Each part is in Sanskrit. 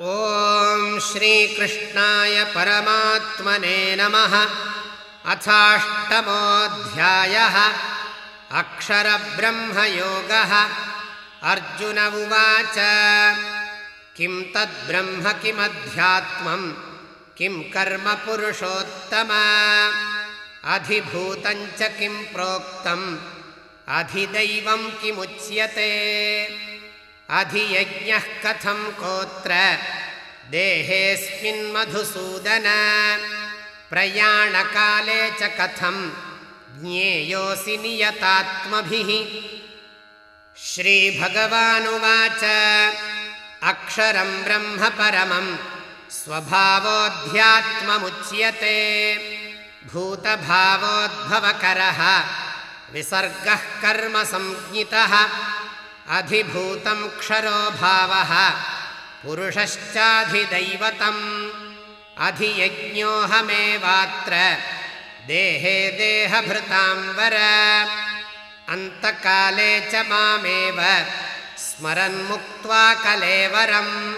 ॐ श्रीकृष्णाय परमात्मने नमः। अथाष्टमोऽध्यायः। अक्षरब्रह्मयोगः। अर्जुन उवाच किं तद्ब्रह्म किमध्यात्मम् किं कर्म पुरुषोत्तम? अधिभूतञ्च किं प्रोक्तम्? अधिदैवं किमुच्यते अधियज्ञः कथं कोत्र? देहेऽस्मिन्मधुसूदन प्रयाणकाले च कथं? ज्ञेयोऽसि नियतात्मभिः। श्रीभगवानुवाच। अक्षरं ब्रह्म परमं स्वभावोऽध्यात्ममुच्यते भूतभावोद्भवकरः। विसर्गः कर्मसंज्ञितः अधिभूतं क्षरो भावः। पुरुषश्चाधिदैवतम् अधियज्ञोऽहमेवात्र। देहे देहभृतां वर। अन्तकाले च मामेव। स्मरन्मुक्त्वा कलेवरम्।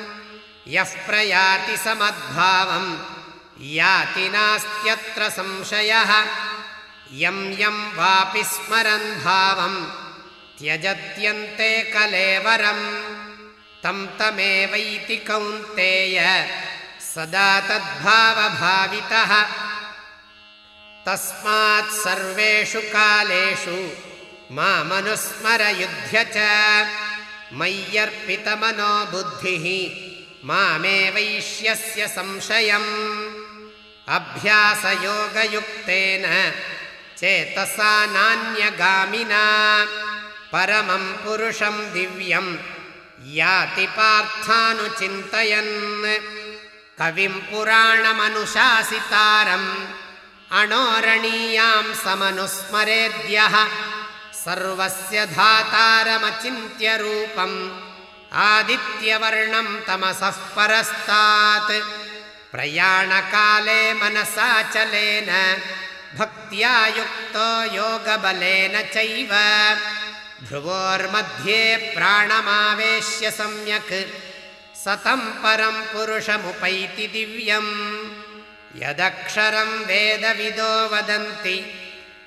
यः प्रयाति समद्भावम्। याति नास्त्यत्र संशयः। यं यं वापि स्मरन् भावम् त्यजत्यन्ते कलेवरम्। तं तमेवैति कौन्तेय सदा तद्भावभावितः। तस्मात् सर्वेषु कालेषु मामनुस्मरयुध्य च मय्यर्पितमनो बुद्धिः मामेवैष्यस्य संशयम्। अभ्यासयोगयुक्तेन चेतसा नान्यगामिना परमं पुरुषं दिव्यं याति पार्थानुचिन्तयन्। कविं पुराणमनुशासितारम् अणोरणीयां समनुस्मरेद्यः सर्वस्य धातारमचिन्त्यरूपम् आदित्यवर्णं तमसः परस्तात्। प्रयाणकाले मनसाचलेन भक्त्या युक्तो योगबलेन चैव ध्रुवोर्मध्ये प्राणमावेश्य सम्यक्। सतं परं पुरुषमुपैति दिव्यम्। यदक्षरं वेदविदो वदन्ति।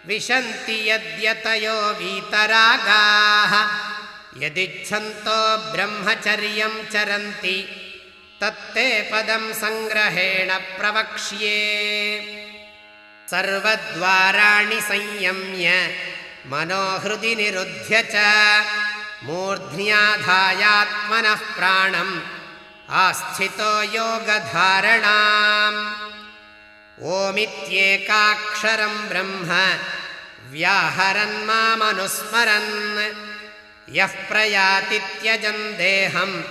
विशन्ति यद्यतयो वीतरागाः यदिच्छन्तो ब्रह्मचर्यं चरन्ति। तत्ते पदं सङ्ग्रहेण प्रवक्ष्ये। सर्वद्वाराणि संयम्य मनोहृदि निरुध्य च मूर्ध्न्याधायात्मनः प्राणम् आस्थितो योगधारणाम्। ओमित्येकाक्षरं ब्रह्म व्याहरन् मामनुस्मरन्। यः प्रयाति त्यजन् देहं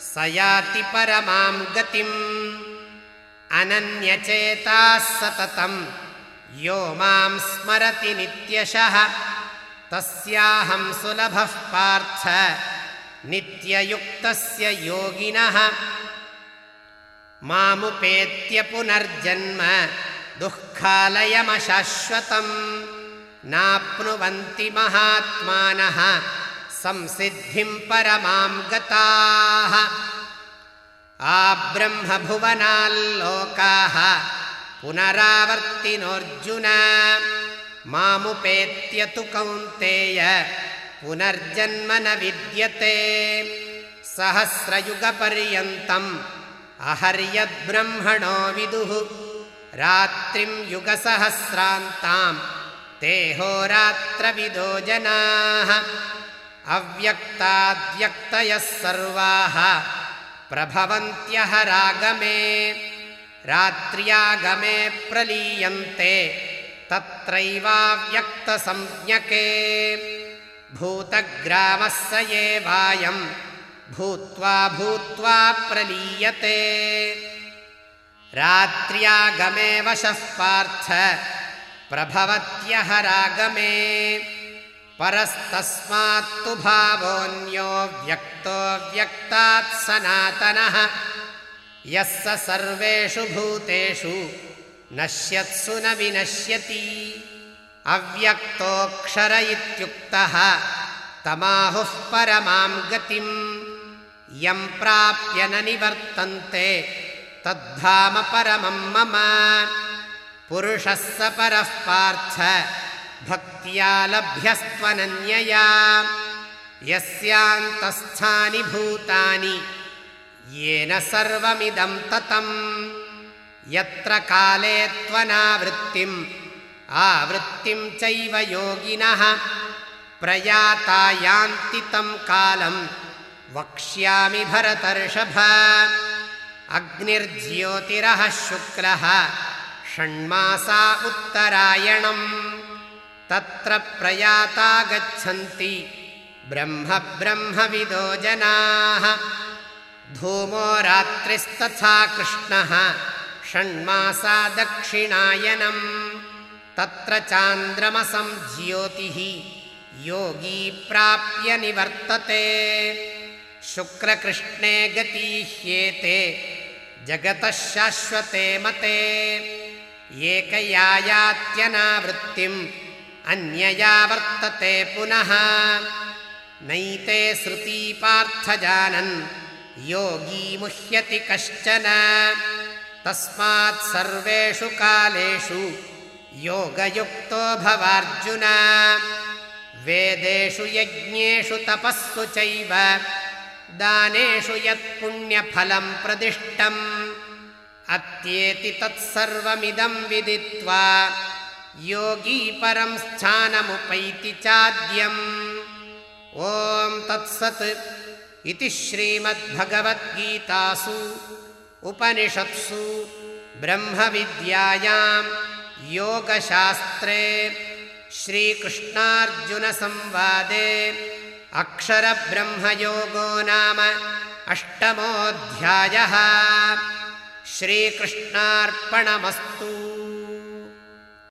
स याति परमां गतिम्। अनन्यचेताः सततं यो मां स्मरति नित्यशः तस्याहं सुलभः पार्थ। नित्ययुक्तस्य योगिनः। मामुपेत्य पुनर्जन्म। दुःखालयमशाश्वतम्। नाप्नुवन्ति महात्मानः। संसिद्धिं परमां गताः। आब्रह्मभुवनाल्लोकाः। पुनरावर्तिनोऽर्जुन मामुपेत्य तु कौन्तेय पुनर्जन्म न विद्यते। सहस्रयुगपर्यन्तम् अहर्यद्ब्रह्मणो विदुः। रात्रिं युगसहस्रान्तां तेहोरात्रविदो जनाः। अव्यक्ताद्व्यक्तयः सर्वाः प्रभवन्त्यहरागमे। रात्र्यागमे प्रलीयन्ते तत्रैवाव्यक्तसंज्ञके। भूतग्रामः स एवायम् भूत्वा भूत्वा प्रलीयते। रात्र्यागमे वशः पार्थ प्रभवत्यहरागमे परस्तस्मात्तु भावोऽन्यो व्यक्तो व्यक्तात् सनातनः। यः स सर्वेषु भूतेषु नश्यत्सु न विनश्यति। अव्यक्तोऽक्षर इत्युक्तः तमाहुः परमां गतिम् यं प्राप्य न निवर्तन्ते तद्धाम परमं मम। पुरुषः स परः पार्थ भक्त्या लभ्यस्त्वनन्यया। यस्यान्तस्थानि भूतानि येन सर्वमिदं ततम् यत्र काले त्वनावृत्तिम्। आवृत्तिं चैव योगिनः। प्रयाता यान्ति तं कालं। वक्ष्यामि भरतर्षभ। अग्निर्ज्योतिरः शुक्लः। षण्मासा उत्तरायणम्। तत्र प्रयाता गच्छन्ति ब्रह्म ब्रह्मविदो जनाः। धूमो रात्रिस्तथा कृष्णः षण्मासा दक्षिणायनम्। तत्र चान्द्रमसं ज्योतिः योगी प्राप्य निवर्तते। शुक्रकृष्णे गतीह्येते जगतः शाश्वते मते। एकयायात्यनावृत्तिम् अन्यया वर्तते पुनः। नैते श्रुती पार्थजानन् योगी मुह्यति कश्चन तस्मात् सर्वेषु कालेषु योगयुक्तो भवार्जुन। वेदेषु यज्ञेषु तपःसु चैव दानेषु यत्पुण्यफलं प्रदिष्टम् अत्येति तत्सर्वमिदं विदित्वा योगी परं स्थानमुपैति चाद्यम्। ॐ तत्सत् इति श्रीमद्भगवद्गीतासु उपनिषत्सु ब्रह्मविद्यायां योगशास्त्रे श्रीकृष्णार्जुनसंवादे अक्षरब्रह्मयोगो नाम अष्टमोऽध्यायः. श्रीकृष्णार्पणमस्तु